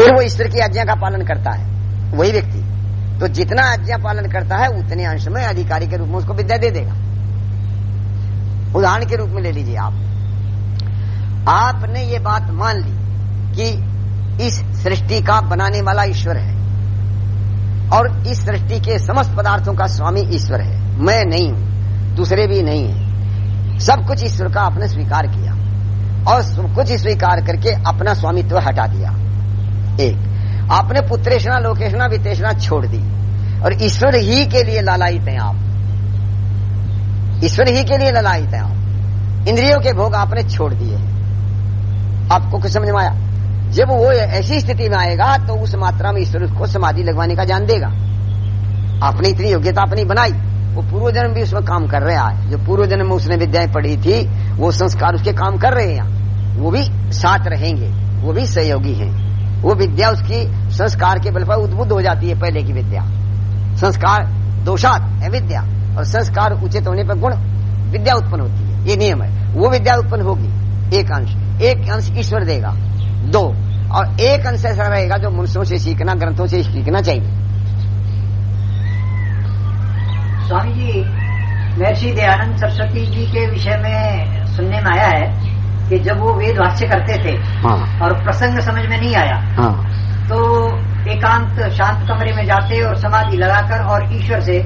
फिर वो ईश्वर की आज्ञा का पालन करता है। वही व्यक्ति। तो जितना आज्ञा पालन करता है, उतने अंश में अधिकारी के रूप में उसको विद्या दे देगा। उदाहरण के रूप में ले लीजिए आप। आपने ये बात मान ली कि इस सृष्टि का बनाने वाला ईश्वर है और इस सृष्टि के समस्त पदार्थों का स्वामी ईश्वर है। मैं नहीं हूँ, दूसरे भी नहीं है। सब कुछ ईश्वर का आपने स्वीकार किया और सब कुछ स्वीकार करके अपना स्वामित्व हटा दिया। एक। आपने पुत्रेशना, लोकेशना वितेषणा छोड़ दी। और ईश्वर ही के लिए लालायित हैं आप। ईश्वर ही के लिए ललायित है आप। इंद्रियों के भोग आपने छोड़ दिए। आपको कुछ समझ में आया? जब वो ऐसी स्थिति में आएगा तो उस मात्रा में ईश्वर उसको समाधि लगवाने का जान देगा। आपने इतनी योग्यता अपनी बनाई। वो पूर्व जन्म भी उसमें काम कर रहा है। जो पूर्व जन्म में उसने विद्याएँ पढ़ी थी, वो संस्कार उसके काम कर रहे हैं। वो भी साथ रहेंगे। वो भी सहयोगी हैं। वो विद्या उसकी संस्कार के बल पर उद्बुद्ध हो जाती है पहले की विद्या। संस्कार दोषात है विद्या, और संस्कार उचित होने पर गुण विद्या उत्पन्न होती है। ये नियम है। वो विद्या उत्पन्न होगी। एक अंश। एक अंश ईश्वर देगा। दो। और एक अंश ऐसा रहेगा जो मनुष्यों से सीखना, ग्रंथों से सीखना चाहिए। स्वामी जी, महर्षि दयानंद सरस्वती जी के विषय में सुनने में आया है। कि जब वो वेद भाष्य करते थे हाँ। और प्रसंग समझ में नहीं आया हाँ। तो एकांत शांत कमरे में जाते और समाधि लगाकर और ईश्वर से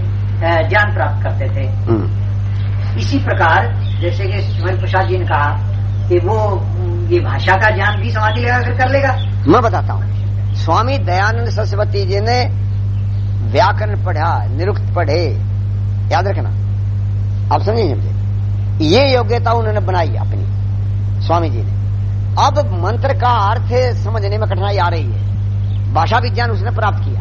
ज्ञान प्राप्त करते थे। हम्म, इसी प्रकार जैसे कि सुमन प्रसाद जी ने कहा कि वो ये भाषा का ज्ञान भी समाधि लगाकर कर लेगा। मैं बताता हूँ। स्वामी दयानंद सरस्वती जी ने व्याकरण पढ़ा निरुक्त पढ़े। याद रखना। आप समझे? ये योग्यता उन्होंने बनाई अपनी। स्वामी जी ने अब मंत्र का अर्थ समझने में कठिनाई आ रही है। भाषा विज्ञान उसने प्राप्त किया।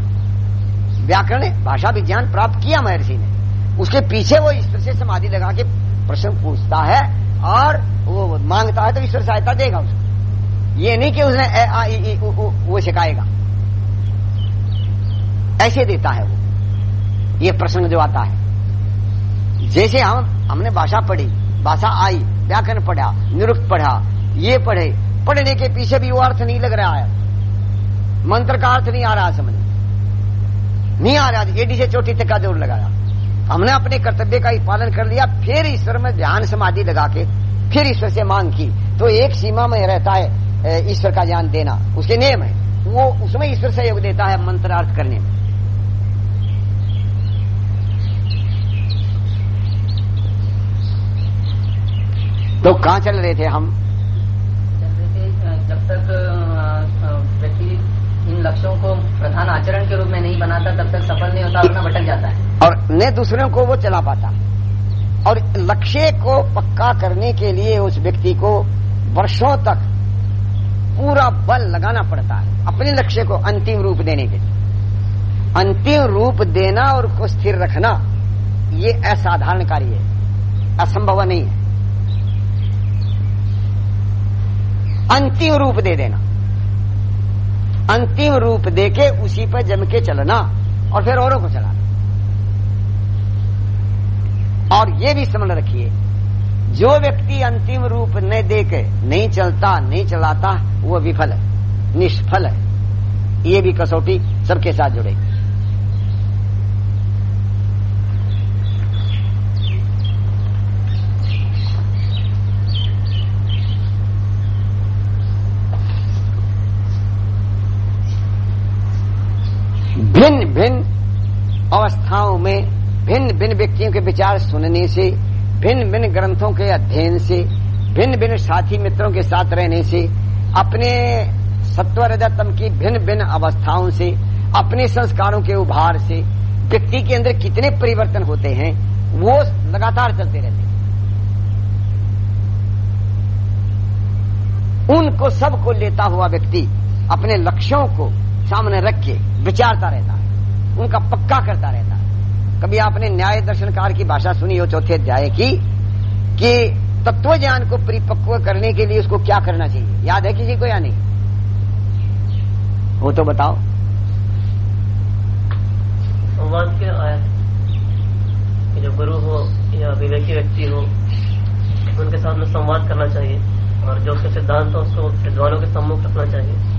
व्याकरण भाषा विज्ञान प्राप्त किया महर्षि ने। उसके पीछे वो ईश्वर से समाधि लगा के प्रश्न पूछता है और वो माँगता है तो ईश्वर सहायता देगा उसको। ये नहीं कि उसने ए, आ, ई, ई, उ, उ, वो सिखाएगा। ऐसे देता है वो। ये प्रसंग जो आता है। जैसे हम हमने भाषा पढ़ी भाषा आई व्याकरण पढ़ा, निरुक्त पढ़ा, ये पढ़े। पढ़ने के पीछे भी वो अर्थ नहीं लग रहा है। मंत्र का अर्थ नहीं आ रहा समझ। नहीं आ रहा, एडी से चोटी तक का ज़ोर लगाया। हमने अपने कर्तव्य का ही पालन कर लिया, फिर ईश्वर में ध्यान समाधि लगा के, फिर ईश्वर से मांग की। तो एक सीमा में रहता है ईश्वर का ज्ञान देना। उसके नियम है। वो, उसमें ईश्वर सहयोग देता है मंत्रार्थ करने में। तो कहाँ चल रहे थे हम? चल रहे थे जब तक व्यक्ति इन लक्ष्यों को प्रधान आचरण के रूप में नहीं बनाता तब तक सफल नहीं होता अपना भटक जाता है। और न दूसरों को वो चला पाता। और लक्ष्य को पक्का करने के लिए उस व्यक्ति को वर्षों तक पूरा बल लगाना पड़ता है अपने लक्ष्य को अंतिम रूप देने के लिए। अंतिम रूप देना और उसको स्थिर रखना ये असाधारण कार्य है असंभव नहीं है। अंतिम रूप दे देना। अंतिम रूप देके उसी पर जम के चलना और फिर औरों को चलाना। और ये भी समझ रखिए, जो व्यक्ति अंतिम रूप न दे के नहीं चलता, नहीं चलाता, वो विफल है, निष्फल है। ये भी कसौटी सबके साथ जुड़ेगी भिन्न भिन्न अवस्थाओं में भिन्न व्यक्तियों के विचार सुनने से भिन्न भिन्न ग्रंथों के अध्ययन से भिन्न भिन्न साथी मित्रों के साथ रहने से, अपने सत्वरजतम की भिन्न भिन्न अवस्थाओं से, अपने संस्कारों के उभार से, व्यक्ति के अंदर कितने परिवर्तन होते हैं, वो लगातार चलते रहते हैं। उनको सबको लेता हुआ व्यक्ति अपने लक्ष्यों को सामने रख के विचारता रहता है, उनका पक्का करता रहता है। कभी आपने न्याय दर्शनकार की भाषा सुनी हो चौथे अध्याय की, कि तत्व ज्ञान को परिपक्व करने के लिए उसको क्या करना चाहिए? याद है किसी को या नहीं? वो तो बताओ। संवाद के आया जो गुरु हो या विवेकी व्यक्ति हो, उनके साथ में संवाद करना चाहिए, और जो उसके सिद्धांत हो उसको विद्वानों के सम्मुख रखना चाहिए।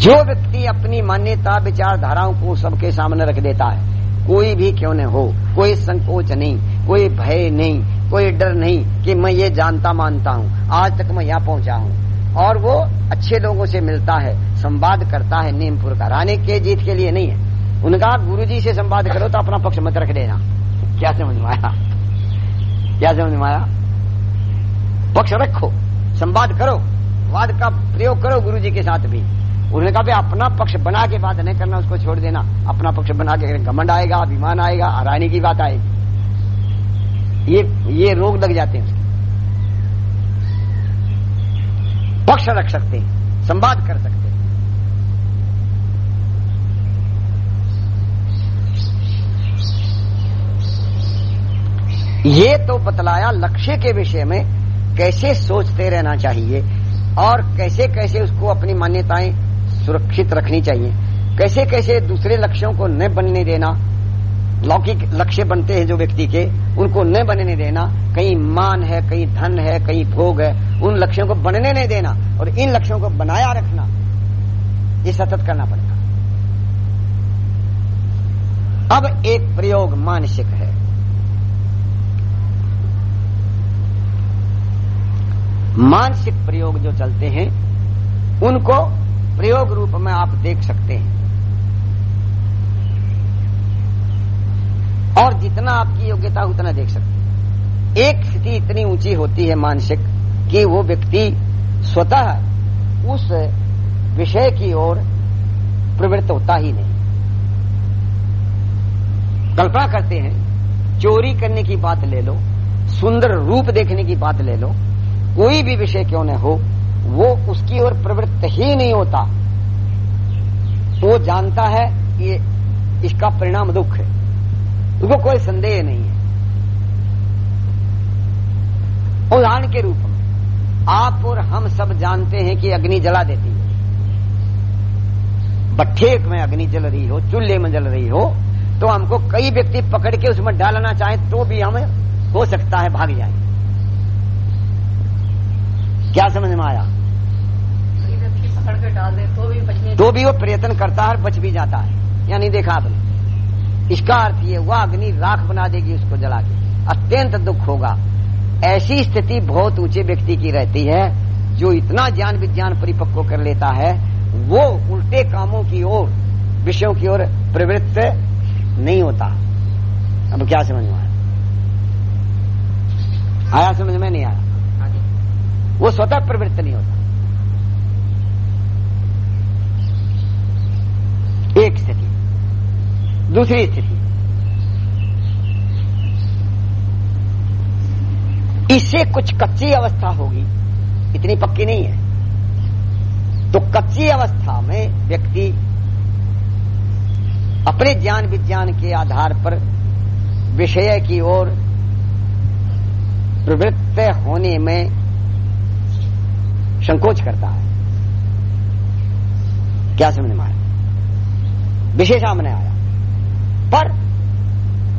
जो व्यक्ति अपनी मान्यता, विचारधाराओं को सबके सामने रख देता है, कोई भी क्यों न हो, कोई संकोच नहीं, कोई भय नहीं, कोई डर नहीं कि मैं ये जानता मानता हूँ, आज तक मैं यहाँ पहुँचा हूँ। और वो अच्छे लोगों से मिलता है, संवाद करता है, नीमपुर का। रानी के जीत के लिए नहीं है। उनका गुरु जी से संवाद करो तो अपना पक्ष मत रख देना। क्या समझ में आया? क्या समझ में आया? पक्ष रखो, संवाद करो, वाद का प्रयोग करो गुरु जी के साथ भी। उन्होंने कहा अपना पक्ष बना के बात नहीं करना, उसको छोड़ देना। अपना पक्ष बना के घमंड आएगा, अभिमान आएगा, हराने की बात आएगी। ये ये रोग लग जाते हैं पक्ष रख सकते हैं, संवाद कर सकते हैं। ये तो बतलाया लक्ष्य के विषय में, कैसे सोचते रहना चाहिए और कैसे कैसे उसको अपनी मान्यताएँ सुरक्षित रखनी चाहिए। कैसे कैसे दूसरे लक्ष्यों को न बनने देना, लौकिक लक्ष्य बनते हैं जो व्यक्ति के, उनको न बनने देना, कहीं मान है, कहीं धन है, कहीं भोग है, उन लक्ष्यों को बनने नहीं देना और इन लक्ष्यों को बनाया रखना, ये सतत करना पड़ेगा अब एक प्रयोग मानसिक है। मानसिक प्रयोग जो चलते हैं, उनको प्रयोग रूप में आप देख सकते हैं। और जितना आपकी योग्यता, उतना देख सकते हैं। एक स्थिति इतनी ऊँची होती है मानसिक कि वो व्यक्ति स्वतः उस विषय की ओर प्रवृत्त होता ही नहीं। कल्पना करते हैं, चोरी करने की बात ले लो, सुंदर रूप देखने की बात ले लो, कोई भी विषय क्यों न हो वो उसकी ओर प्रवृत्त ही नहीं होता। वो जानता है कि इसका परिणाम दुख है। उसको कोई संदेह नहीं है। उदाहरण के रूप में, आप और हम सब जानते हैं कि अग्नि जला देती है। भट्ठे में अग्नि जल रही हो, चूल्हे में जल रही हो तो हमको कई व्यक्ति पकड़ के उसमें डालना चाहे तो भी हमें हो सकता है भाग जाए। क्या समझ में आया? पकड़ के डाल दे तो भी बचने तो भी वो प्रयत्न करता है बच भी जाता है। या नहीं देखा आपने इसका अर्थ ये वह अग्नि राख बना देगी उसको जला के। अत्यंत दुख होगा। ऐसी स्थिति बहुत ऊँचे व्यक्ति की रहती है जो इतना ज्ञान विज्ञान परिपक्व कर लेता है वो उल्टे कामों की ओर विषयों की ओर प्रवृत्त नहीं होता। अब क्या समझ में आया? आया समझ में नहीं आया? वो स्वतः प्रवृत्त नहीं होता। एक स्थिति। दूसरी स्थिति। इससे कुछ कच्ची अवस्था होगी। इतनी पक्की नहीं है। तो कच्ची अवस्था में व्यक्ति अपने ज्ञान विज्ञान के आधार पर विषय की ओर प्रवृत्त होने में संकोच करता है। क्या समझ में आया? विषय सामने आया। पर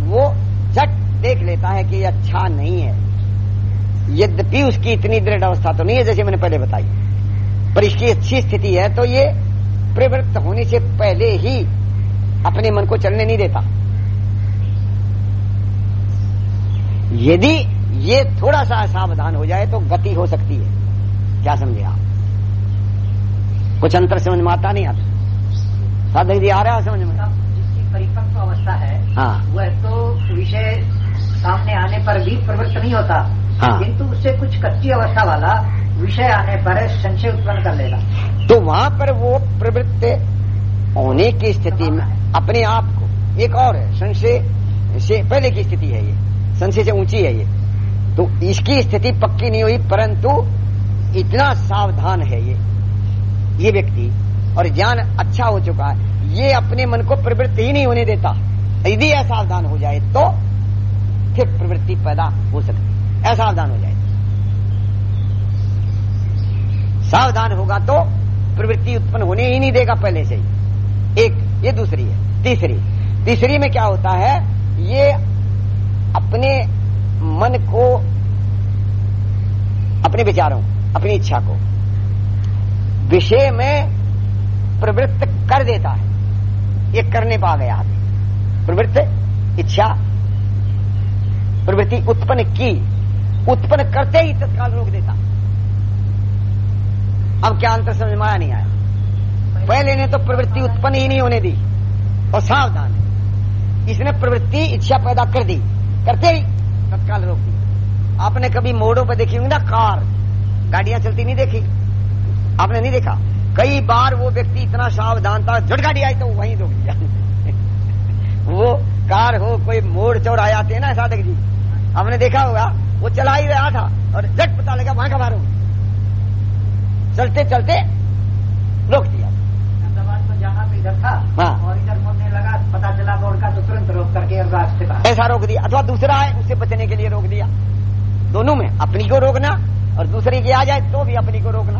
वो झट देख लेता है कि ये अच्छा नहीं है। यद्यपि उसकी इतनी दृढ़ अवस्था तो नहीं है, जैसे मैंने पहले बताई। पर इसकी अच्छी स्थिति है तो ये प्रवृत्त होने से पहले ही अपने मन को चलने नहीं देता। यदि ये थोड़ा सा असावधान हो जाए तो गति हो सकती है। क्या समझे आप? कुछ अंतर समझ में आता नहीं आता? साधक जी आ रहा है समझ में? जिसकी परिपक्व अवस्था है हाँ। वह तो विषय सामने आने पर भी प्रवृत्त नहीं होता हाँ। किंतु उससे कुछ कच्ची अवस्था वाला विषय आने पर संशय उत्पन्न कर लेगा। तो वहाँ पर वो प्रवृत्त होने की स्थिति में अपने आप को एक और है संशय से पहले की स्थिति है ये संशय से ऊँची है ये। तो इसकी स्थिति पक्की नहीं हुई परंतु इतना सावधान है ये ये व्यक्ति और ज्ञान अच्छा हो चुका है। ये अपने मन को प्रवृत्ति ही नहीं होने देता। यदि असावधान हो जाए तो फिर प्रवृत्ति पैदा हो सकती असावधान हो जाए। सावधान होगा तो प्रवृत्ति उत्पन्न होने ही नहीं देगा पहले से ही। एक, ये दूसरी है। तीसरी। तीसरी में क्या होता है? ये अपने मन को, अपने विचारों, अपनी इच्छा को। विषय में प्रवृत्त कर देता है। ये करने पा गया आप प्रवृत्त, इच्छा, प्रवृत्ति उत्पन्न की। उत्पन्न करते ही तत्काल रोक देता। अब क्या अंतर समझ में आया नहीं आया? पहले ने तो प्रवृत्ति उत्पन्न ही नहीं होने दी। और सावधान इसने प्रवृत्ति, इच्छा पैदा कर दी। करते ही तत्काल रोक दी। आपने कभी मोड़ों पर देखी होंगी ना? कार। गाड़ियाँ चलती नहीं देखी। आपने नहीं देखा? कई बार वो व्यक्ति इतना सावधान था झट गाड़ी आई तो वहीं रोक दिया वो कार हो कोई मोड़ चौड़ आ जाते हैं ना साधक जी। हमने देखा होगा वो चला ही रहा था और झट पता लगा वहाँ का मारो चलते चलते रोक दिया। इधर था हाँ। और इधर मुड़ने लगा पता चला बोर्ड का तो तुरंत रोक करके रास्ते का ऐसा रोक दिया अथवा दूसरा है उससे बचने के लिए रोक दिया। दोनों में अपनी को रोकना और दूसरे की आ जाए तो भी अपनी को रोकना।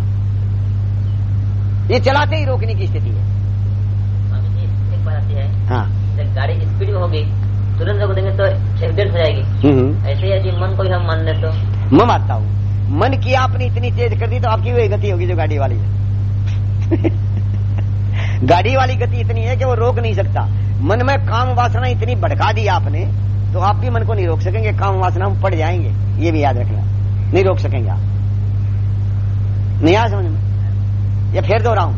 ये चलाते ही रोकने की स्थिति है। है। जब गाड़ी स्पीड में होगी तुरंत रोक देंगे तो एक्सीडेंट हो जाएगी। हम्म ऐसे ही यदि मन को भी हम मान ले तो। मैं मानता हूँ। मन की आपने इतनी तेज कर दी तो आपकी वही गति होगी जो गाड़ी वाली है। गाड़ी वाली गति इतनी है कि वो रोक नहीं सकता। मन में काम वासना इतनी भड़का दी आपने तो आप भी मन को नहीं रोक सकेंगे काम वासना में पड़ जाएँगे। ये भी याद रखना। नहीं रोक सकेंगे आप। नहीं आया समझ में? या फिर दोहराऊं?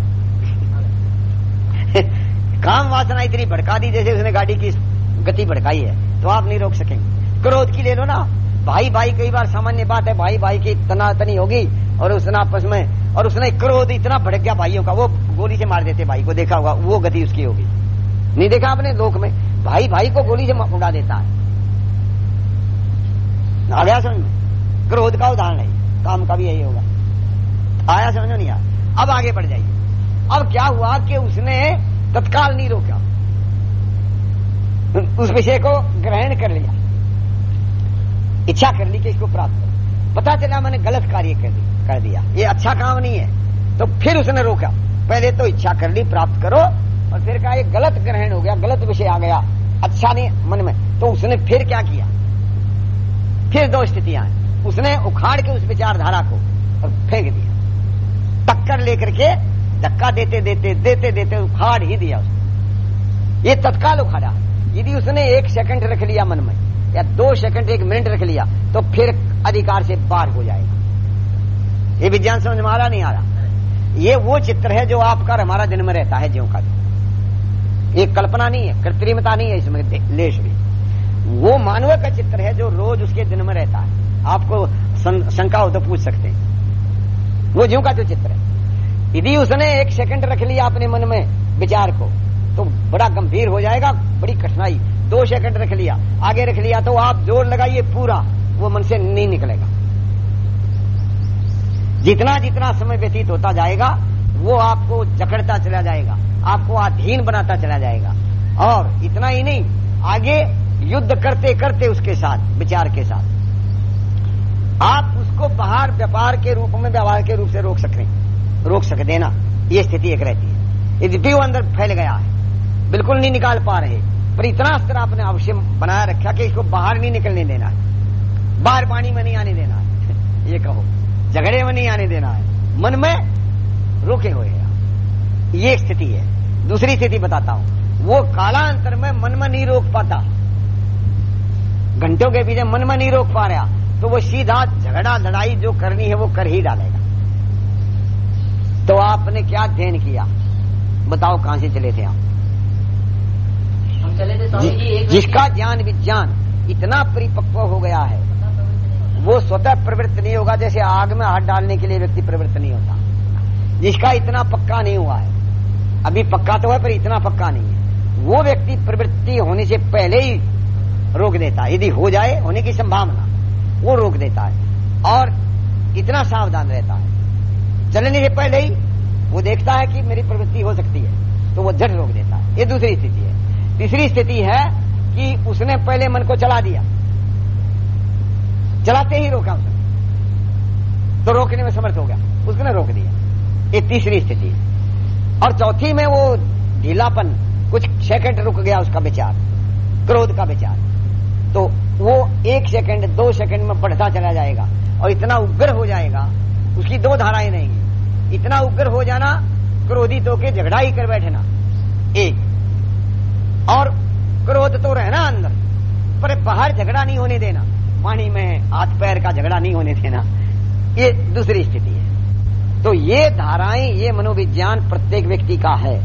काम वासना इतनी भड़का दी, जैसे उसने गाड़ी की गति भड़काई है तो आप नहीं रोक सकेंगे। क्रोध की ले लो ना। भाई भाई कई बार सामान्य बात है भाई भाई की तनातनी होगी, और उसने आपस में, और उसने क्रोध इतना भड़क गया भाइयों का, वो गोली से मार देते भाई को, देखा होगा, वो गति उसकी होगी। नहीं देखा आपने लोक में? भाई भाई को गोली से उड़ा देता है। आ गया समझ? में क्रोध का उदाहरण है, काम का भी यही होगा। आया समझो नहीं आया अब आगे बढ़ जाइए। अब क्या हुआ कि उसने तत्काल नहीं रोका? उस विषय को ग्रहण कर लिया। इच्छा कर ली कि इसको प्राप्त करो। पता चला मैंने गलत कार्य कर, कर दिया। ये अच्छा काम नहीं है। तो फिर उसने रोका। पहले तो इच्छा कर ली प्राप्त करो और फिर कहा ये गलत ग्रहण हो गया गलत विषय आ गया। अच्छा नहीं मन में। तो उसने फिर क्या किया? फिर दो स्थितियाँ उसने उखाड़ के उस विचारधारा को और फेंक दिया। टक्कर लेकर के धक्का देते देते देते देते उखाड़ ही दिया उसने। ये तत्काल उखाड़ा। यदि उसने एक सेकंड रख लिया मन में, या दो सेकंड, एक मिनट रख लिया तो फिर अधिकार से पार हो जाएगा। ये विज्ञान समझ में आ रहा, नहीं आ रहा? ये वो चित्र है जो आपका हमारा जन्म रहता है ज्यो का। ये कल्पना नहीं है, कृत्रिमता नहीं है इसमें लेश भी। वो मानव का चित्र है जो रोज उसके दिन में रहता है। आपको शंका हो तो पूछ सकते हैं। वो ज्यो का जो चित्र है। यदि उसने एक सेकंड रख लिया अपने मन में विचार को तो बड़ा गंभीर हो जाएगा, बड़ी कठिनाई। दो सेकंड रख लिया, आगे रख लिया तो आप ज़ोर लगाइए पूरा, वो मन से नहीं निकलेगा। जितना जितना समय व्यतीत होता जाएगा, वो आपको जकड़ता चला जाएगा, आपको अधीन बनाता चला जाएगा। और इतना ही नहीं, आगे युद्ध करते करते उसके साथ, विचार के साथ। आप उसको बाहर व्यापार के रूप में व्यवहार के रूप से रोक सकें रोक सक देना ये स्थिति एक रहती है। यदि भी अंदर फैल गया है, बिल्कुल नहीं निकाल पा रहे, पर इतना स्तर आपने अवश्य बनाया रखा कि इसको बाहर नहीं निकलने देना है। बाहर पानी में नहीं आने देना है। ये कहो, झगड़े में नहीं आने देना है। मन में रोके हुए। ये स्थिति है। दूसरी स्थिति बताता हूँ। वो कालांतर में मन में नहीं रोक पाता। घंटों के पीछे मन में नहीं रोक पा रहा। तो वो सीधा झगड़ा लड़ाई जो करनी है वो कर ही डालेगा। तो आपने क्या अध्ययन किया? बताओ कहाँ से चले थे आप? हम चले थे स्वामी जी एक जिसका ज्ञान विज्ञान इतना परिपक्व हो गया है वो स्वतः प्रवृत्त नहीं होगा जैसे आग में हाथ डालने के लिए व्यक्ति प्रवृत्त नहीं होता। जिसका इतना पक्का नहीं हुआ है अभी पक्का तो है पर इतना पक्का नहीं है। वो व्यक्ति प्रवृत्ति होने से पहले ही रोक देता यदि हो जाए होने की संभावना। वो रोक देता है और इतना सावधान रहता है। चलने से पहले ही वो देखता है कि मेरी प्रवृत्ति हो सकती है तो वो झट रोक देता है। ये दूसरी स्थिति है। तीसरी स्थिति है कि उसने पहले मन को चला दिया। चलाते ही रोका उसने। तो रोकने में समर्थ हो गया। उसने रोक दिया। ये तीसरी स्थिति है। और चौथी में वो ढीलापन, कुछ सेकंड रुक गया उसका विचार, क्रोध का विचार। तो वो एक सेकंड, दो सेकंड में बढ़ता चला जाएगा और इतना उग्र हो जाएगा, उसकी दो धाराएँ रहेंगी इतना उग्र हो जाना, क्रोधित होके झगड़ा ही कर बैठना। एक, और क्रोध तो रहना अंदर, पर बाहर झगड़ा नहीं होने देना। पानी में हाथ पैर का झगड़ा नहीं होने देना। ये दूसरी स्थिति है। तो ये धाराएँ, ये मनोविज्ञान प्रत्येक व्यक्ति का है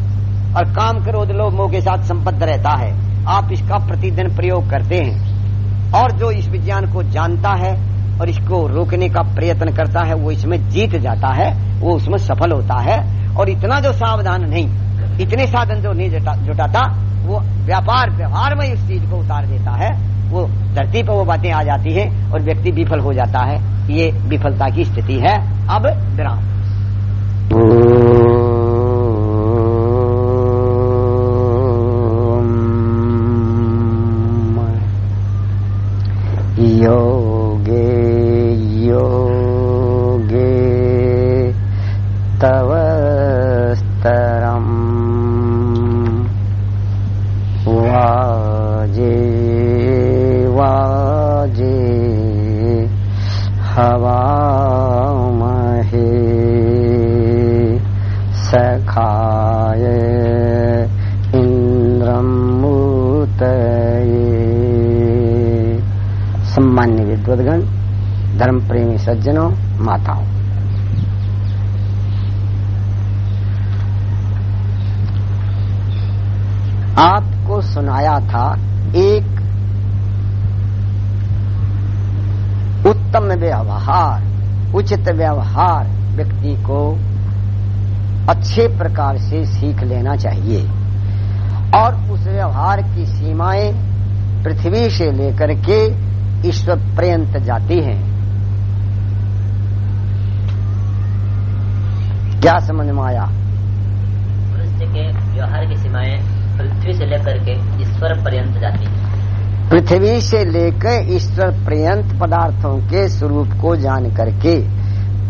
और काम क्रोध लोभ मोह के साथ संबद्ध रहता है। आप इसका प्रतिदिन प्रयोग करते हैं। और जो इस विज्ञान को जानता है और इसको रोकने का प्रयत्न करता है, वो इसमें जीत जाता है, वो उसमें सफल होता है। और इतना जो सावधान नहीं, इतने साधन जो नहीं जुटाता, वो व्यापार व्यवहार में उस चीज़ को उतार देता है। वो धरती पर वो बातें आ जाती है और व्यक्ति विफल हो जाता है। ये विफलता की स्थिति है। अब विराम। योगे योगे तव स्तरम् वाजे वाजे हवामहे सखाय इन्द्रमूतये सम्मान्य विद्वद्गण धर्म प्रेमी सज्जनों माताओं आपको सुनाया था एक उत्तम व्यवहार उचित व्यवहार व्यक्ति को अच्छे प्रकार से सीख लेना चाहिए। और उस व्यवहार की सीमाएँ पृथ्वी से लेकर के ईश्वर पर्यंत जाती हैं। क्या समझ में आया? मनुष्य के व्यवहार की सीमाएँ पृथ्वी से लेकर के ईश्वर पर्यंत जाती है। पृथ्वी से लेकर ईश्वर पर्यंत पदार्थों के स्वरूप को जान करके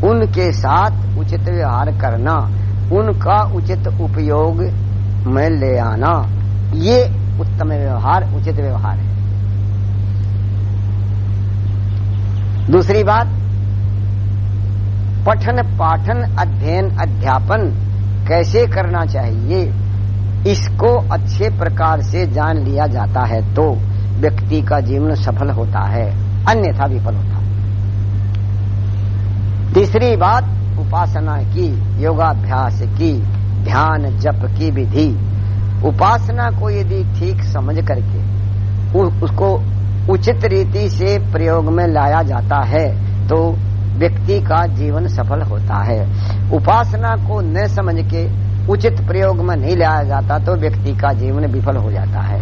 उनके साथ उचित व्यवहार करना, उनका उचित उपयोग में ले आना, ये उत्तम व्यवहार, उचित व्यवहार है। दूसरी बात, पठन पाठन अध्ययन अध्यापन कैसे करना चाहिए, इसको अच्छे प्रकार से जान लिया जाता है तो व्यक्ति का जीवन सफल होता है, अन्यथा विफल होता है। तीसरी बात, उपासना की, योगाभ्यास की, ध्यान जप की विधि। उपासना को यदि ठीक समझ करके उसको उचित रीति से प्रयोग में लाया जाता है तो व्यक्ति का जीवन सफल होता है। उपासना को न समझ के उचित प्रयोग में नहीं लाया जाता तो व्यक्ति का जीवन विफल हो जाता है।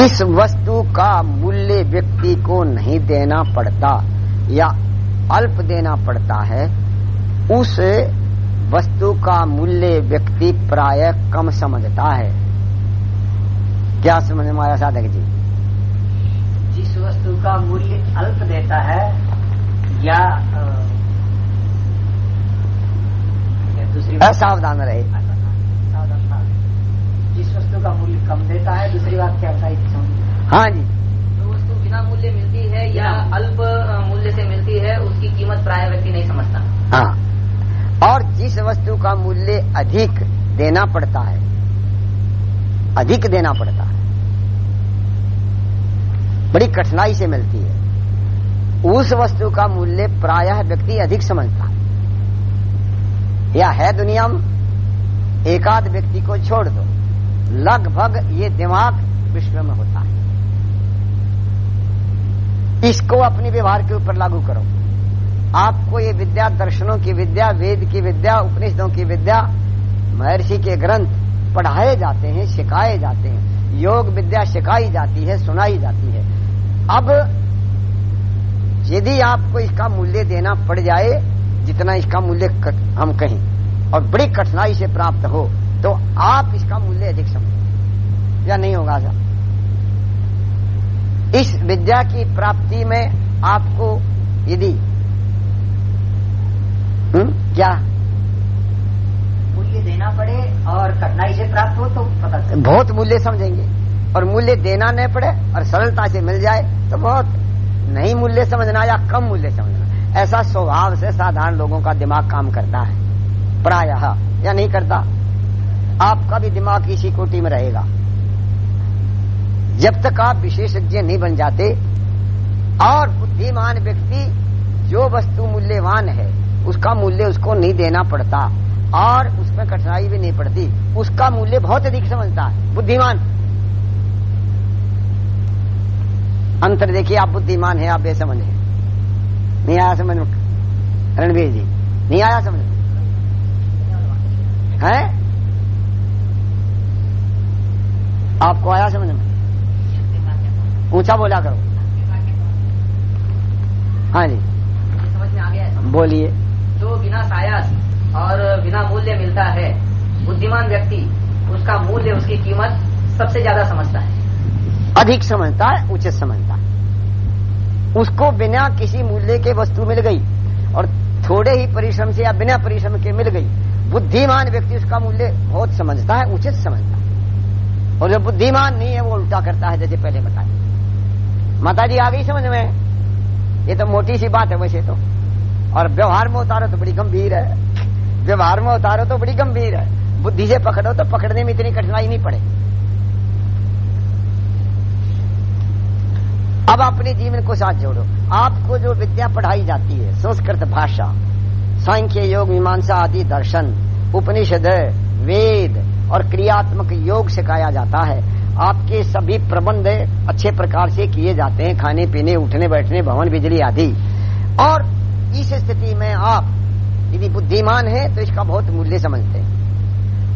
जिस वस्तु का मूल्य व्यक्ति को नहीं देना पड़ता या अल्प देना पड़ता है उस वस्तु का मूल्य व्यक्ति प्राय कम समझता है। क्या समझ में आया साधक जी? जिस वस्तु का मूल्य अल्प देता है या, या दूसरी असावधान रहे। वस्तु का मूल्य कम देता है दूसरी बात क्या बताई हाँ जी। जो वस्तु बिना मूल्य मिलती है या अल्प मूल्य से मिलती है उसकी कीमत प्राय व्यक्ति नहीं समझता। हाँ। और जिस वस्तु का मूल्य अधिक देना पड़ता है अधिक देना पड़ता है बड़ी कठिनाई से मिलती है उस वस्तु का मूल्य प्रायः व्यक्ति अधिक समझता है। या है दुनिया में एकाध व्यक्ति को छोड़ दो। लगभग ये दिमाग विश्व में होता है। इसको अपने व्यवहार के ऊपर लागू करो। आपको ये विद्या, दर्शनों की विद्या, वेद की विद्या, उपनिषदों की विद्या, महर्षि के ग्रंथ पढ़ाए जाते हैं, सिखाए जाते हैं। योग विद्या सिखाई जाती है, सुनाई जाती है। अब यदि आपको इसका मूल्य देना पड़ जाए, जितना इसका मूल्य हम कहें, और बड़ी कठिनाई से प्राप्त हो तो आप इसका मूल्य अधिक समझ। या नहीं होगा ऐसा। इस विद्या की प्राप्ति में आपको यदि हम्म, क्या मूल्य देना पड़े और कठिनाई से प्राप्त हो तो पता बहुत मूल्य समझेंगे। और मूल्य देना नहीं पड़े और सरलता से मिल जाए तो बहुत नहीं मूल्य समझना या कम मूल्य समझना। ऐसा स्वभाव से साधारण लोगों का दिमाग काम करता है। प्राय या नहीं करता। आपका भी दिमाग इसी कोटि में रहेगा। जब तक आप विशेषज्ञ नहीं बन जाते, और बुद्धिमान व्यक्ति जो वस्तु मूल्यवान है, उसका मूल्य उसको नहीं देना पड़ता, और उसमें कठिनाई भी नहीं पड़ती, उसका मूल्य बहुत अधिक समझता है। बुद्धिमान। अंतर देखिए, आप बुद्धिमान है, आप बेसमझ है। नहीं आया समझ रणवीर जी, नहीं आया समझ है? आपको आया समझ में? ऊँचा बोला करो। हाँ जी। समझ में आ गया बोलिए। जो बिना सायास और बिना मूल्य मिलता है बुद्धिमान व्यक्ति उसका मूल्य उसकी कीमत सबसे ज़्यादा समझता है। अधिक समझता है उचित समझता है। उसको बिना किसी मूल्य के वस्तु मिल गई और थोड़े ही परिश्रम से या बिना परिश्रम के मिल गई बुद्धिमान व्यक्ति उसका मूल्य बहुत समझता है उचित समझता है। और जो बुद्धिमान नहीं है, वो उल्टा करता है, जैसे पहले बताया। माता जी आ गई समझ में? ये तो मोटी सी बात है वैसे तो। और व्यवहार में उतारो तो बड़ी गंभीर है। व्यवहार में उतारो तो बड़ी गंभीर है। बुद्धि से पकड़ो तो पकड़ने में इतनी कठिनाई नहीं पड़े। अब अपने जीवन को साथ जोड़ो। आपको जो विद्या पढ़ाई जाती है, संस्कृत भाषा, सांख्य योग, मीमांसा आदि दर्शन, उपनिषद, वेद और क्रियात्मक योग सिखाया जाता है। आपके सभी प्रबंध अच्छे प्रकार से किए जाते हैं, खाने, पीने, उठने, बैठने, भवन, बिजली आदि। और इस स्थिति में आप यदि बुद्धिमान है तो इसका बहुत मूल्य समझते हैं।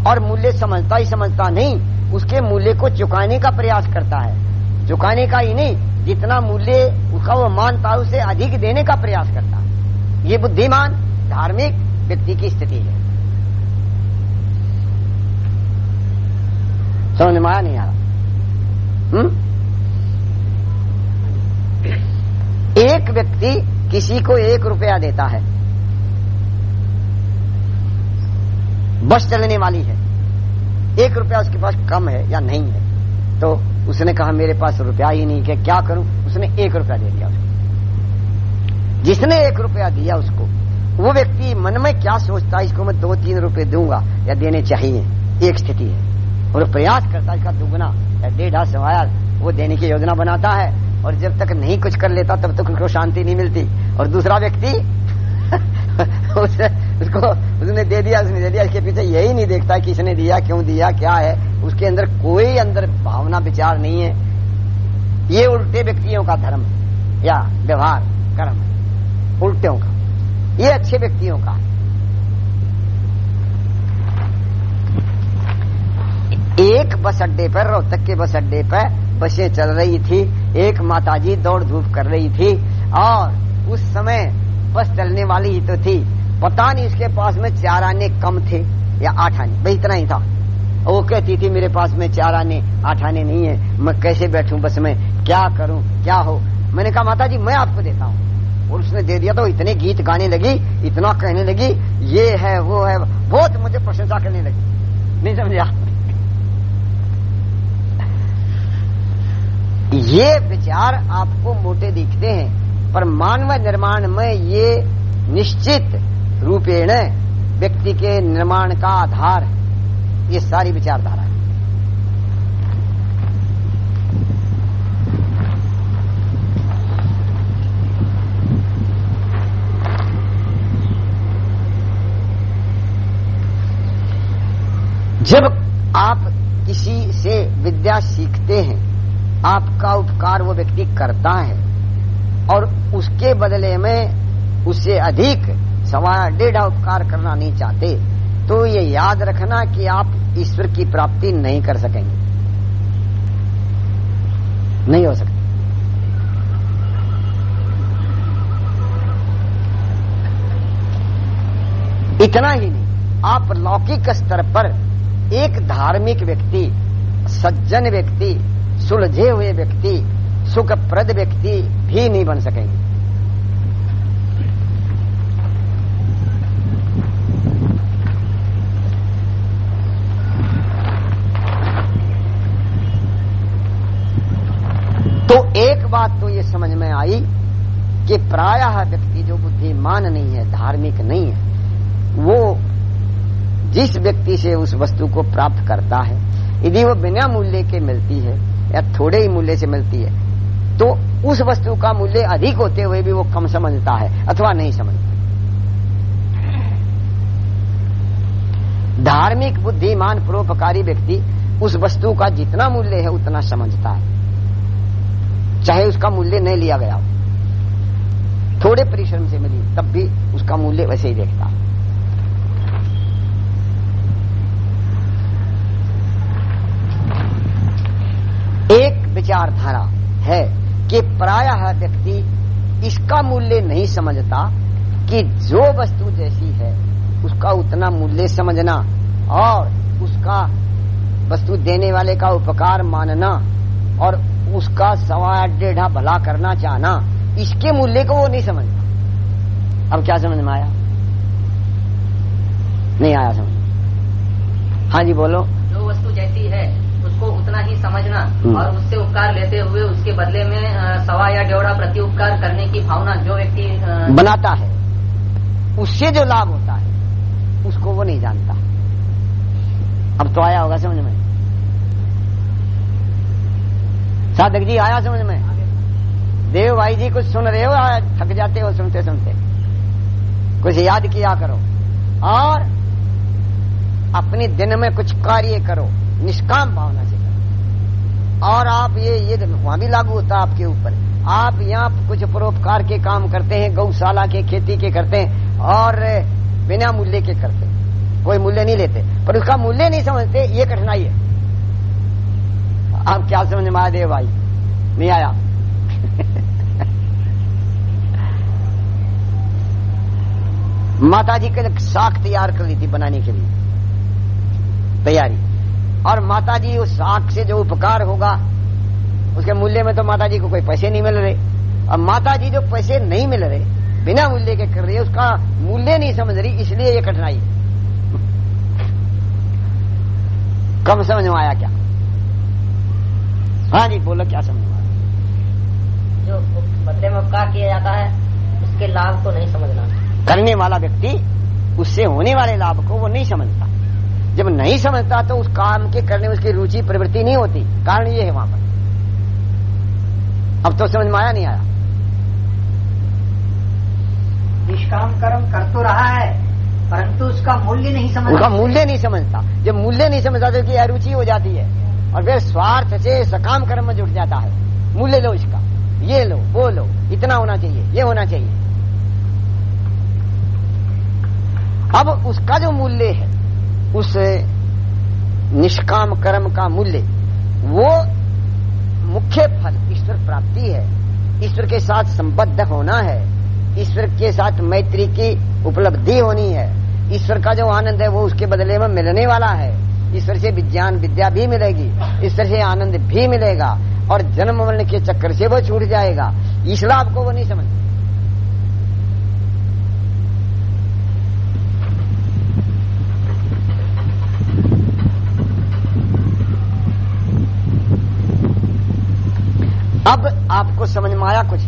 और मूल्य समझता ही समझता नहीं, उसके मूल्य को चुकाने का प्रयास करता है। चुकाने का ही नहीं, जितना मूल्य उसका वो मानता है, उसे अधिक देने का प्रयास करता है। ये बुद्धिमान, धार्मिक व्यक्ति की स्थिति है। समझ में आया नहीं आ रहा। हम्म? एक व्यक्ति किसी को एक रुपया देता है। बस चलने वाली है। एक रुपया उसके पास कम है या नहीं है। तो उसने कहा, मेरे पास रुपया ही नहीं है, क्या करूँ? उसने एक रुपया दे दिया उसको। जिसने एक रुपया दिया उसको, वो व्यक्ति मन में क्या सोचता है, इसको मैं दो तीन रुपए दूँगा या देने चाहिए। एक स्थिति है। और प्रयास करता है इसका दुगना। या डेढ़ा सवाया वो देने की योजना बनाता है। और जब तक नहीं कुछ कर लेता तब तक उसको शांति नहीं मिलती। और दूसरा व्यक्ति उस, उसको उसने दे दिया उसने दे दिया इसके पीछे यही नहीं देखता किसने दिया क्यों दिया क्या है। उसके अंदर कोई अंदर भावना विचार नहीं है। ये उल्टे व्यक्तियों का धर्म या व्यवहार कर्म उल्टों का। ये अच्छे व्यक्तियों का एक बस अड्डे पर, रोहतक के बस अड्डे पर बसें चल रही थी। एक माताजी दौड़ धूप कर रही थी और उस समय बस चलने वाली ही तो थी। पता नहीं उसके पास में चार आने कम थे या आठ आने। भाई, इतना ही था। वो कहती थी, मेरे पास में चार आने, आठ आने नहीं है। मैं कैसे बैठूं बस में? क्या करूँ? क्या हो? मैंने कहा माता जी मैं आपको देता हूँ। और उसने दे दिया तो इतने गीत गाने लगी, इतना कहने लगी, ये है, वो है। बहुत मुझे प्रशंसा करने लगी। नहीं समझा ये विचार आपको मोटे दिखते हैं, पर मानव निर्माण में ये निश्चित रूपेण व्यक्ति के निर्माण का आधार है। ये सारी विचारधारा है। जब आप किसी से विद्या सीखते हैं आपका उपकार वो व्यक्ति करता है और उसके बदले में उससे अधिक सवा डेढ़ा उपकार करना नहीं चाहते तो ये याद रखना कि आप ईश्वर की प्राप्ति नहीं कर सकेंगे। नहीं हो सकती। इतना ही नहीं, आप लौकिक स्तर पर एक धार्मिक व्यक्ति, सज्जन व्यक्ति सुलझे हुए व्यक्ति, सुखप्रद व्यक्ति भी नहीं बन सकेंगे। तो एक बात तो ये समझ में आई कि प्रायः व्यक्ति जो बुद्धिमान नहीं है, धार्मिक नहीं है, वो जिस व्यक्ति से उस वस्तु को प्राप्त करता है, यदि वो बिना मूल्य के मिलती है या थोड़े ही मूल्य से मिलती है। तो उस वस्तु का मूल्य अधिक होते हुए भी वो कम समझता है, अथवा नहीं समझता। धार्मिक बुद्धिमान परोपकारी व्यक्ति उस वस्तु का जितना मूल्य है, उतना समझता है। चाहे उसका मूल्य नहीं लिया गया थोड़े परिश्रम से मिली, तब भी उसका मूल्य वैसे ही देखता है एक विचारधारा है कि प्रायः व्यक्ति इसका मूल्य नहीं समझता कि जो वस्तु जैसी है, उसका उतना मूल्य समझना और उसका वस्तु देने वाले का उपकार मानना और उसका सवा डेढ़ा भला करना चाहना, इसके मूल्य को वो नहीं समझता। अब क्या समझ में आया? नहीं आया समझ हाँ जी, बोलो। जो वस्तु जैसी है उसको उतना ही समझना हम्म। और उससे उपकार लेते हुए उसके बदले में सवा या डेढ़ा प्रति उपकार करने की भावना जो व्यक्ति बनाता है उससे जो लाभ होता है उसको वो नहीं जानता। अब तो आया होगा समझ में। साधक जी आया समझ में? देव भाई जी कुछ सुन रहे हो? थक जाते हो सुनते सुनते कुछ याद किया करो। और अपने दिन में कुछ कार्य करो। निष्काम भावना से। और आप ये ये वहाँ भी लागू होता आपके ऊपर। आप यहाँ कुछ परोपकार के काम करते हैं, गौशाला के, खेती के करते हैं, और बिना मूल्य के करते हैं। कोई मूल्य नहीं लेते। पर उसका मूल्य नहीं समझते, ये कठिनाई है। आप क्या समझ में भाई? नहीं आया। माता जी के साख तैयार कर ली थी बनाने के लिए। तैयारी। और माता जी उस आग से जो उपकार होगा उसके मूल्य में तो माता जी को कोई पैसे नहीं मिल रहे। और माता जी जो पैसे नहीं मिल रहे बिना मूल्य के कर रही है उसका मूल्य नहीं समझ रही इसलिए ये कठिनाई। कम समझ में आया क्या? हाँ जी बोलो क्या समझ में आया? जो बदले में उपकार किया जाता है उसके लाभ को नहीं समझना। करने वाला व्यक्ति उससे होने वाले लाभ को वो नहीं समझता। जब नहीं समझता तो उस काम के करने में उसकी रुचि प्रवृत्ति नहीं होती। कारण ये है वहाँ पर। अब तो समझ में आया नहीं आया? निष्काम कर्म कर तो रहा है परंतु उसका मूल्य नहीं समझ उसका मूल्य नहीं समझता। जब मूल्य नहीं समझता तो उसकी अरुचि हो जाती है। और फिर स्वार्थ से सकाम कर्म में जुट जाता है। मूल्य लो इसका। ये लो वो लो। इतना होना चाहिए ये होना चाहिए। अब उसका जो मूल्य है उस निष्काम कर्म का मूल्य, वो मुख्य फल ईश्वर प्राप्ति है। ईश्वर के साथ संबद्ध होना है। ईश्वर के साथ मैत्री की उपलब्धि होनी है। ईश्वर का जो आनंद है, वो उसके बदले में मिलने वाला है। ईश्वर से विज्ञान, विद्या भी मिलेगी। ईश्वर से आनंद भी मिलेगा और जन्म मरण के चक्कर से वो छूट जाएगा। इस लाभ को वो नहीं समझ अब आपको समझ में आया कुछ?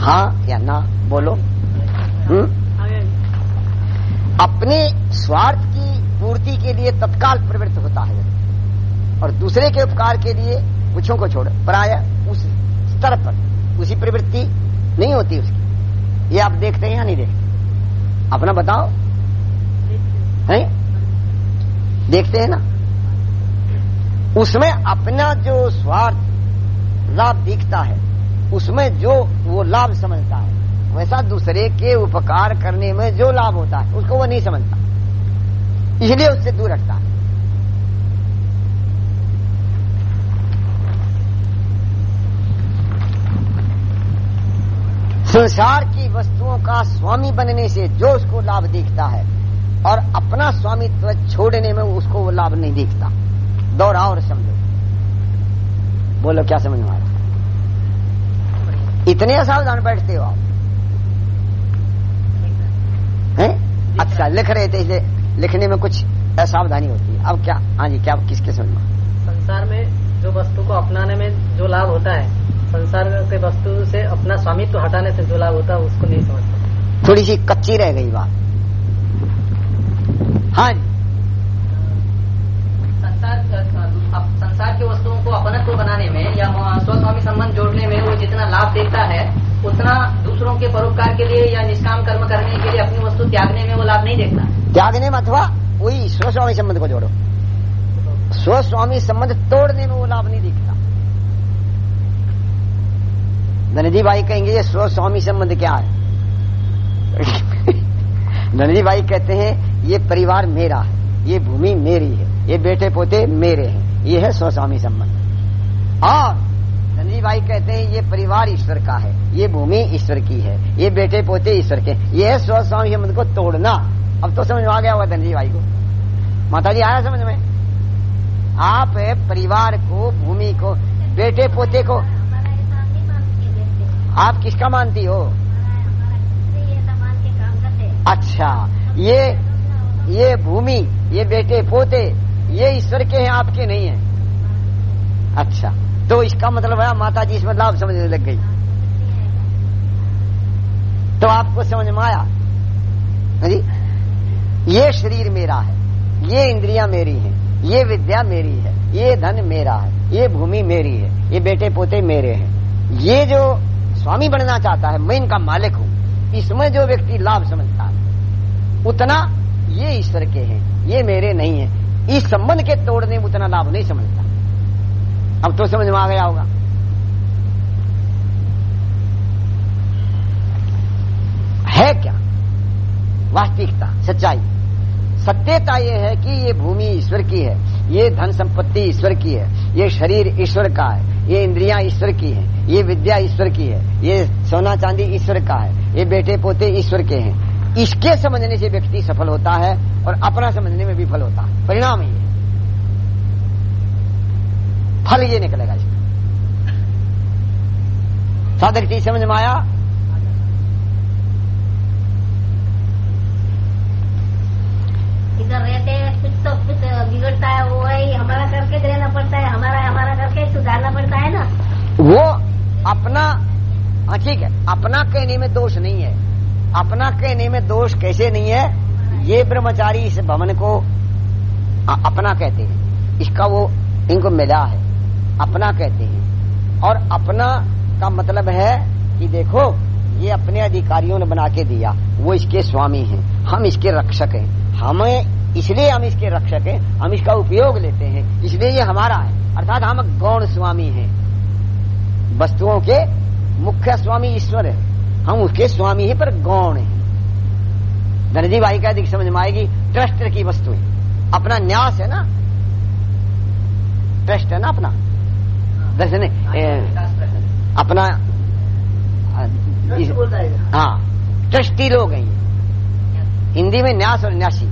हाँ या ना? बोलो। हम्म? अपने स्वार्थ की पूर्ति के लिए तत्काल प्रवृत्त होता है और दूसरे के उपकार के लिए कुछों को छोड़। प्राय उस स्तर पर उसी प्रवृत्ति नहीं होती उसकी। ये आप देखते हैं या नहीं देखते? अपना बताओ। हैं? देखते हैं ना? उसमें अपना जो स्वार्थ, लाभ दिखता है, उसमें जो वो लाभ समझता है, वैसा दूसरे के उपकार करने में जो लाभ होता है, उसको वो नहीं समझता। इसलिए उससे दूर रखता है। संसार की वस्तुओं का स्वामी बनने से जो उसको लाभ दिखता है, और अपना स्वामित्व छोड़ने में उसको वो लाभ नहीं दिखता। दोहराओ और समझो। बोलो क्या समझ में आया इतने असावधान बैठते हो आप। हैं? अच्छा लिख रहे थे इसलिए लिखने में कुछ असावधानी होती है। अब क्या? हाँ जी क्या किसके समझ में संसार में जो वस्तु को अपनाने में जो लाभ होता है संसार के वस्तु से अपना स्वामित्व हटाने से जो लाभ होता है उसको नहीं समझता। थोड़ी सी कच्ची रह गई बात। हाँ जी संसार अब संसार की वस्तुओं को अपनत्व बनाने में या स्वस्वामी संबंध जोड़ने में वो जितना लाभ देखता है, उतना दूसरों के परोपकार के लिए या निष्काम कर्म करने के लिए अपनी वस्तु त्यागने में वो लाभ नहीं देखता। त्यागने में अथवा वही स्वस्वामी संबंध को जोड़ो। स्वस्वामी संबंध तोड़ने में वो लाभ नहीं दिखता। धनजी भाई कहेंगे, ये स्वस्वामी संबंध क्या है? धनजी भाई कहते हैं, ये परिवार मेरा है, ये भूमि मेरी है, ये बेटे पोते मेरे हैं। ये है स्वस्वामी संबंध। और धनजी भाई कहते हैं, ये परिवार ईश्वर का है, ये भूमि ईश्वर की है, ये बेटे पोते ईश्वर के, ये है स्वस्वामी संबंध को तोड़ना। अब तो समझ में आ गया होगा धनजी भाई को। माता जी आया समझ में? आप परिवार को, भूमि को, बेटे पोते को, आप किसका मानती हो? अच्छा ये ये भूमि, ये बेटे पोते ये ईश्वर के हैं, आपके नहीं है। अच्छा तो इसका मतलब है माता जी इसमें लाभ समझने लग गई। तो आपको समझ में आया? जी? ये शरीर मेरा है, ये इंद्रिया मेरी है, ये विद्या मेरी है, ये धन मेरा है, ये भूमि मेरी है, ये बेटे पोते मेरे हैं। ये जो स्वामी बनना चाहता है, मैं इनका मालिक हूँ। इसमें जो व्यक्ति लाभ समझता है, उतना ये ईश्वर के हैं, ये मेरे नहीं है। इस संबंध के तोड़ने में उतना लाभ नहीं समझता। अब तो समझ में आ गया होगा। है क्या? वास्तविकता, सच्चाई। सत्यता ये है कि ये भूमि ईश्वर की है, ये धन संपत्ति ईश्वर की है, ये शरीर ईश्वर का है, ये इंद्रियाँ ईश्वर की है, ये विद्या ईश्वर की है, ये सोना चांदी ईश्वर का है, ये बेटे पोते ईश्वर के हैं इसके समझने से व्यक्ति सफल होता है और अपना समझने में विफल होता है। परिणाम ये फल ये निकलेगा इसका साधक चीज़ समझ में आया? इधर रहते हैं कुछ तो कुछ बिगड़ता है वो है हमारा करके रहना पड़ता है हमारा हमारा करके सुधारना पड़ता है ना। वो अपना हाँ ठीक है अपना कहने में दोष नहीं है। अपना कहने में दोष कैसे नहीं है? ये ब्रह्मचारी इस भवन को अपना कहते हैं। इसका वो, इनको मिला है। अपना कहते हैं। और अपना का मतलब है कि देखो, ये अपने अधिकारियों ने बना के दिया। वो इसके स्वामी हैं। हम इसके रक्षक हैं। हमें, इसलिए हम इसके रक्षक हैं। हम इसका उपयोग लेते हैं। इसलिए ये हमारा है। अर्थात हम गौण स्वामी हैं। वस्तुओं के मुख्य स्वामी ईश्वर है। हम उसके स्वामी ही पर गौण है। धनजी भाई का अधिक समझ में आएगी ट्रस्ट की वस्तु है। अपना न्यास है ना? ट्रस्ट है ना अपना? दर्शन अपना हाँ। ट्रस्टी लोग हैं हिंदी में न्यास और न्यासी।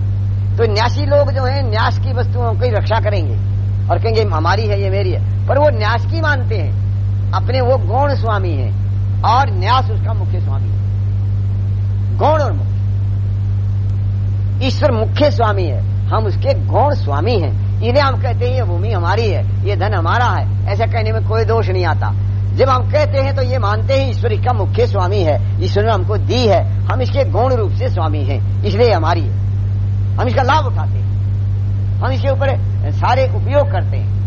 तो न्यासी लोग जो है न्यास की वस्तुओं की रक्षा करेंगे। और कहेंगे हमारी है ये मेरी है। पर वो न्यास की मानते हैं। अपने वो गौण स्वामी है। और न्यास उसका मुख्य स्वामी है। गौण और मुख्य। ईश्वर मुख्य स्वामी है। हम उसके गौण स्वामी हैं। इन्हें हम कहते हैं, ये भूमि हमारी है, ये धन हमारा है। ऐसा कहने में कोई दोष नहीं आता। जब हम कहते हैं तो ये मानते हैं, ईश्वर इसका मुख्य स्वामी है। ईश्वर ने हमको दी है। हम इसके गौण रूप से स्वामी हैं। इसलिए हमारी है। हम इसका लाभ उठाते हैं। हम इसके ऊपर सारे उपयोग करते हैं।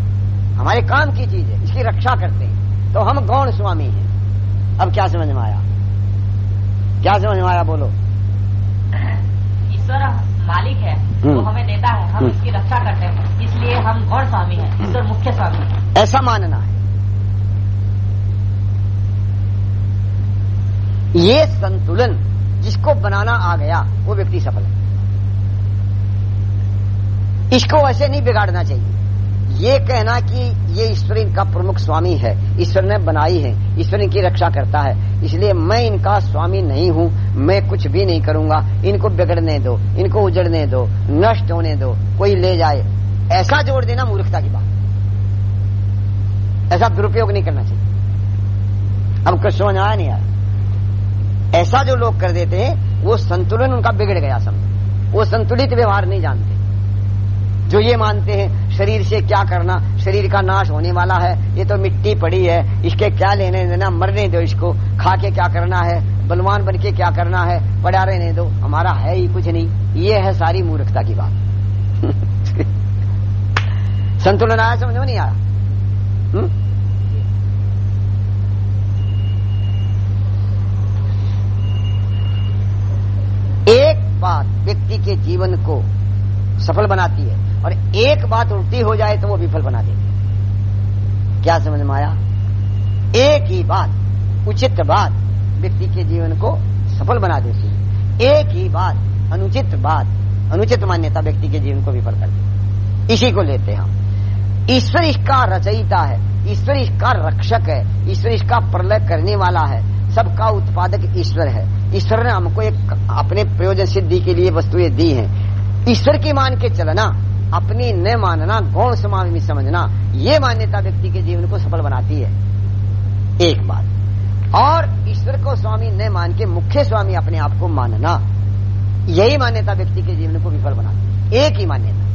हमारे काम की चीज़ है, इसकी रक्षा करते हैं। तो हम गौण स्वामी हैं। अब क्या समझ में आया? क्या समझ में आया बोलो? ईश्वर मालिक है वो हमें देता है हम इसकी रक्षा करते हैं। इसलिए हम गौण स्वामी हैं ईश्वर मुख्य स्वामी है। ऐसा मानना है। ये संतुलन जिसको बनाना आ गया वो व्यक्ति सफल है। इसको ऐसे नहीं बिगाड़ना चाहिए। ये कहना कि ये ईश्वर इनका प्रमुख स्वामी है। ईश्वर ने बनाई है। ईश्वर इनकी रक्षा करता है। इसलिए मैं इनका स्वामी नहीं हूँ। मैं कुछ भी नहीं करूँगा। इनको बिगड़ने दो, इनको उजड़ने दो, नष्ट होने दो। कोई ले जाए। ऐसा जोड़ देना मूर्खता की बात। ऐसा दुरुपयोग नहीं करना चाहिए। अब कुछ समझ आया नहीं आया ऐसा जो लोग कर देते हैं, वो संतुलन उनका बिगड़ गया समझो। वो संतुलित व्यवहार नहीं जानते। जो ये मानते हैं शरीर से क्या करना? शरीर का नाश होने वाला है। ये तो मिट्टी पड़ी है। इसके क्या लेने देना? मरने दो इसको। खा के क्या करना है? बलवान बन के क्या करना है? पड़ा रहने दो। हमारा है ही कुछ नहीं। ये है सारी मूर्खता की बात। संतुलन आया, समझ में नहीं आया? हुँ? एक बात व्यक्ति के जीवन को सफल बनाती है। और एक बात उल्टी हो जाए तो वो विफल बना देती क्या समझ में आया? एक ही बात, उचित बात व्यक्ति के जीवन को सफल बना देती है। एक ही बात, अनुचित बात, अनुचित मान्यता व्यक्ति के जीवन को विफल कर देती इसी को लेते हैं हम। ईश्वर इसका रचयिता है, ईश्वर इसका रक्षक है, ईश्वर इसका प्रलय करने वाला है, सबका उत्पादक ईश्वर है। ईश्वर ने हमको एक अपने प्रयोजन सिद्धि के लिए वस्तुएँ दी हैं। ईश्वर की मान के चलना अपनी न मानना, गौण समावेश समझना, ये मान्यता व्यक्ति के जीवन को सफल बनाती है। एक बात। और ईश्वर को स्वामी न मान के मुख्य स्वामी अपने आप को मानना, यही मान्यता व्यक्ति के जीवन को विफल बनाती है। एक ही मान्यता।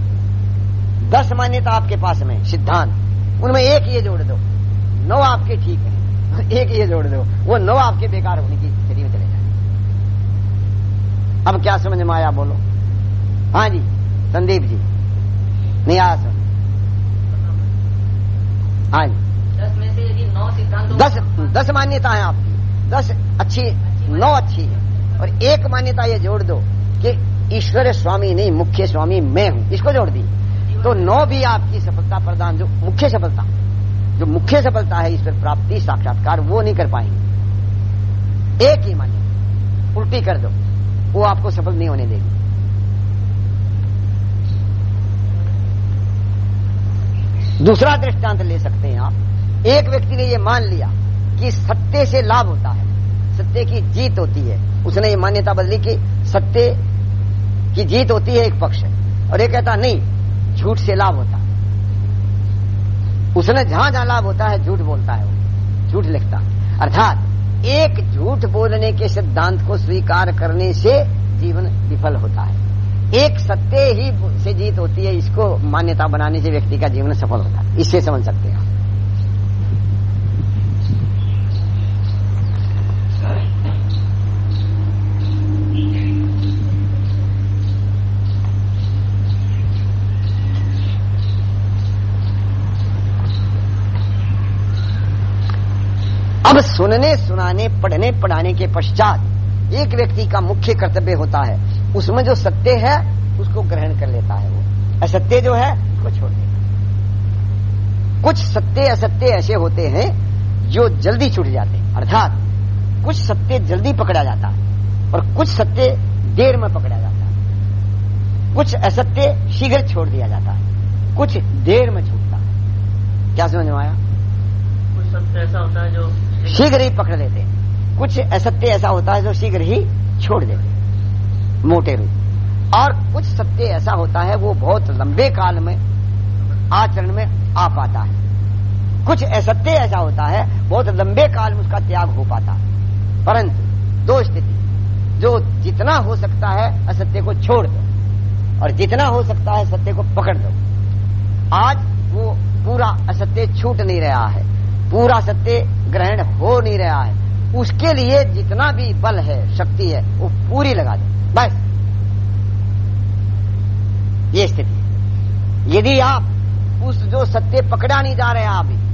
दस मान्यता आपके पास में, सिद्धांत। उनमें एक ये जोड़ दो। नौ आपके ठीक है। एक ये जोड़ दो। वो नौ आपके बेकार होने की स्थिति में चले जाए अब क्या समझ में आया बोलो? हाँ जी, संदीप जी। सर हाँ जी। दस में से यदि नौ सिद्धांतों दस दस मान्यता है आपकी। दस अच्छी नौ अच्छी है। और एक मान्यता ये जोड़ दो कि ईश्वर स्वामी नहीं मुख्य स्वामी मैं हूँ। इसको जोड़ दी? तो नौ भी आपकी सफलता प्रदान जो मुख्य सफलता जो मुख्य सफलता है ईश्वर प्राप्ति साक्षात्कार वो नहीं कर पाएँगे। एक ही मान्यता। उल्टी कर दो। वो आपको सफल नहीं होने देगी। दूसरा दृष्टांत ले सकते हैं आप। एक व्यक्ति ने ये मान लिया कि सत्य से लाभ होता है। सत्य की जीत होती है। उसने ये मान्यता बदली कि सत्य की जीत होती है एक पक्ष और ये कहता, नहीं, झूठ से लाभ होता है। उसने जहाँ जहाँ लाभ होता है, झूठ बोलता है झूठ लिखता है। अर्थात, एक झूठ बोलने के सिद्धांत को स्वीकार करने से जीवन विफल होता है। एक सत्य ही से जीत होती है, इसको मान्यता बनाने से व्यक्ति का जीवन सफल होता है। इससे समझ सकते हैं अब सुनने, सुनाने, पढ़ने, पढ़ाने के पश्चात एक व्यक्ति का मुख्य कर्तव्य होता है उसमें जो सत्य है उसको ग्रहण कर लेता है वो। असत्य जो है उसको छोड़ देता कुछ सत्य असत्य ऐसे होते हैं जो जल्दी छूट जाते हैं। अर्थात कुछ सत्य जल्दी पकड़ा जाता है और कुछ सत्य देर में पकड़ा जाता है। कुछ असत्य शीघ्र छोड़ दिया जाता है कुछ देर में छूटता है। क्या समझ में आया? कुछ सत्य ऐसा होता है जो शीघ्र ही पकड़ लेते हैं। कुछ असत्य ऐसा होता है जो शीघ्र ही छोड़ देते मोटे रूप। और कुछ सत्य ऐसा होता है, वो बहुत लंबे काल में, आचरण में आ पाता है। कुछ असत्य ऐसा होता है, बहुत लंबे काल में उसका त्याग हो पाता है। परंतु, दो स्थिति। जो जितना हो सकता है, असत्य को छोड़ दो। और जितना हो सकता है, सत्य को पकड़ दो। आज वो पूरा असत्य छूट नहीं रहा है। पूरा सत्य ग्रहण हो नहीं रहा है। उसके लिए जितना भी बल है, शक्ति है, वो पूरी लगा दो। बस। ये स्थिति यदि आप उस जो सत्य पकड़ा नहीं जा रहे अभी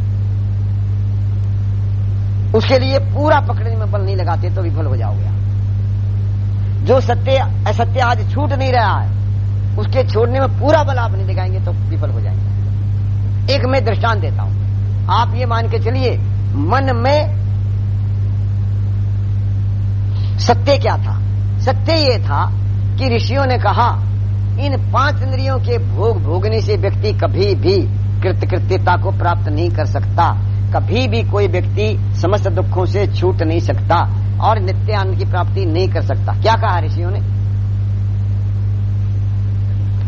उसके लिए पूरा पकड़ने में बल नहीं लगाते तो विफल हो जाओगे आप। जो सत्य, असत्य आज छूट नहीं रहा है, उसके छोड़ने में पूरा बल आप नहीं लगाएँगे तो विफल हो जाएँगे। एक मैं दृष्टांत देता हूँ। आप ये मान के चलिए, मन में सत्य क्या था? सत्य ये था कि ऋषियों ने कहा इन पाँच इंद्रियों के भोग भोगने से व्यक्ति कभी भी कृतकृत्यता को प्राप्त नहीं कर सकता। कभी भी कोई व्यक्ति समस्त दुखों से छूट नहीं सकता और नित्य आनंद की प्राप्ति नहीं कर सकता। क्या कहा ऋषियों ने?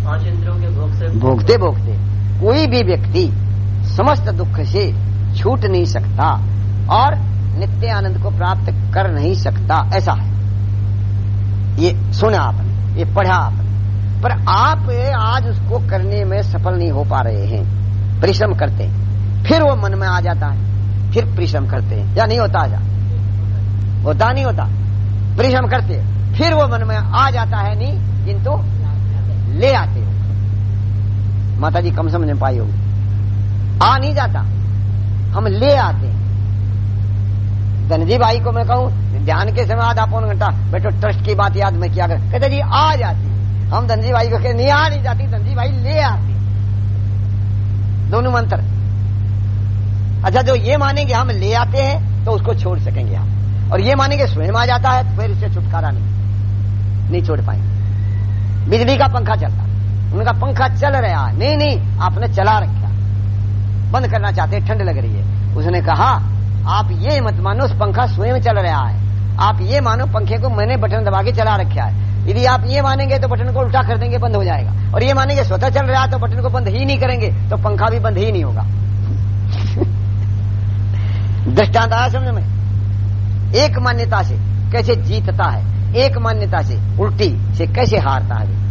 पाँच इंद्रियों के भोग से भोगते भोगते कोई भी व्यक्ति समस्त दुख से छूट नहीं सकता और नित्य आनंद को प्राप्त कर नहीं सकता। ऐसा है। ये सुना आपने ये पढ़ा आपने पर आप आज उसको करने में सफल नहीं हो पा रहे हैं। परिश्रम करते हैं। फिर वो मन में आ जाता है। फिर परिश्रम करते हैं। या नहीं होता आजा? होता नहीं होता। परिश्रम करते हैं। फिर वो मन में आ जाता है नहीं, किंतु ले आते हो। माता जी कम समझ पाई होगी। आ नहीं जाता। हम ले आते धनजी भाई को मैं कहूँ, ध्यान के समय आधा पौन घंटा, बैठो ट्रस्ट की बात याद में किया कर। कहते, जी, आ जाती हम धनजी भाई को कहते नहीं, आ नहीं जाती, धनजी भाई ले आती दोनों मंत्र। अच्छा जो ये मानेंगे हम ले आते हैं तो उसको छोड़ सकेंगे हम। और ये मानेंगे स्वयं आ जाता है तो फिर उससे छुटकारा नहीं नहीं छोड़ पाएँगे। बिजली का पंखा चलता। उनका पंखा चल रहा नहीं नहीं, आपने चला रखा। बंद करना चाहते ठंड लग रही है। उसने कहा आप ये मत मानो उस पंखा स्वयं चल रहा है। आप ये मानो पंखे को मैंने बटन दबा के चला रखा है। यदि आप ये मानेंगे तो बटन को उल्टा कर देंगे, बंद हो जाएगा। और ये मानेंगे स्वतः चल रहा है तो बटन को बंद ही नहीं करेंगे तो पंखा भी बंद ही नहीं होगा। दृष्टांत आया समझ में? एक मान्यता से कैसे जीतता है, एक मान्यता से उल्टी से कैसे हारता है।